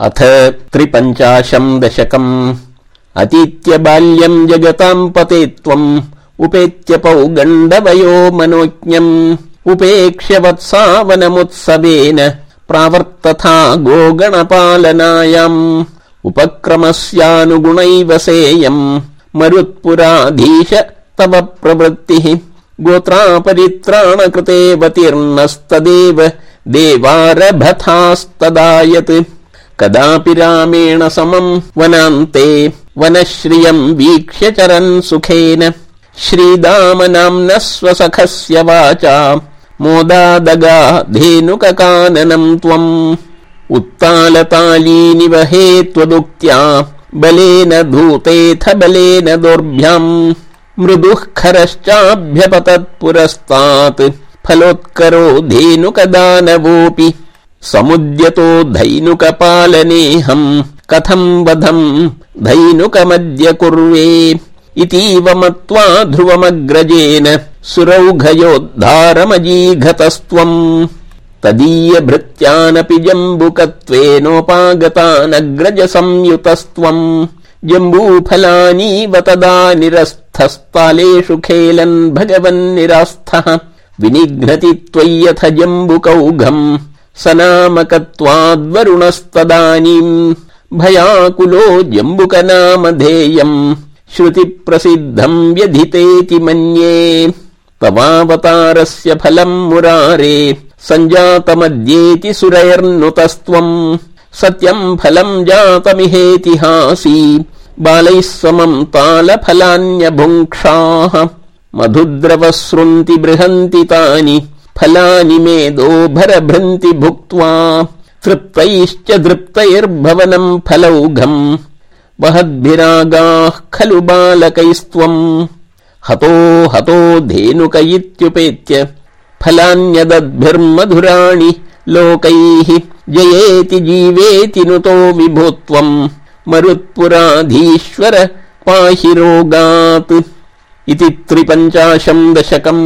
अथ त्रिपञ्चाशम् दशकम्। अतीत्य बाल्यम् जगताम् पते त्वम्। उपेत्य पौगण्डवयो मनोज्ञम्। उपेक्ष्य वत्सावनमुत्सवेन प्रावर्तथा गोगणपालनायाम्। उपक्रमस्यानुगुणैव सेयम्। मरुत्पुराधीश तव प्रवृत्तिः। गोत्रापरित्राणकृतेऽवतीर्णस्तदेव देवारभथास्तदायत् कदापि रामेण समम् वनान्ते वनश्रियम् वीक्ष्य चरन् सुखेन। श्रीदामनाम्नः स्वसखस्य वाचा मोदादगा धेनुककाननम् त्वम् उत्तालतालीनि वहे त्वदुक्त्या बलेन धूतेऽथ बलेन दोर्भ्याम्। मृदुः खरश्चाभ्यपतत्पुरस्तात् फलोत्करो धेनुकदानवोऽपि समुद्यतो धैनुकपालनेऽहम् कथम् वधम् धैनुकमद्य कुर्वे इतीव मत्वा ध्रुवमग्रजेन सुरौघयोद्धारमजीघतस्त्वम् तदीय भृत्यानपि जम्बुकत्वेनोपागतानग्रज संयुतस्त्वम् जम्बूफलानीव तदा निरस्थस्तालेषु खेलन् भगवन्निरास्थः विनिघ्नति त्वय्यथ जम्बुकौघम् सनामकत्वाद्वरुणस्तदानीम् भयाकुलो जम्बुक धेयम् श्रुतिप्रसिद्धम् व्यधितेति मन्ये तवावतारस्य फलम् मुरारे सञ्जातमद्येति सुरैर्नुतस्त्वम् सत्यम् फलम् जातमिहेतिहासी बालैः समम् तालफलान्यभुङ्क्षाः मधुद्रवसृन्ति बृहन्ति तानि फलानि मेदो भरभृन्ति भुक्त्वा तृप्तैश्च दृप्तैर्भवनम् फलौघम् वहद्भिरागाः खलु बालकैस्त्वम् हतो हतो धेनुक इत्युपेत्य फलान्यदद्भिर्मधुराणि लोकैः जयेति जीवेति नुतो विभो मरुत्पुराधीश्वर पाहि रोगात्। इति त्रिपञ्चाशम् दशकम्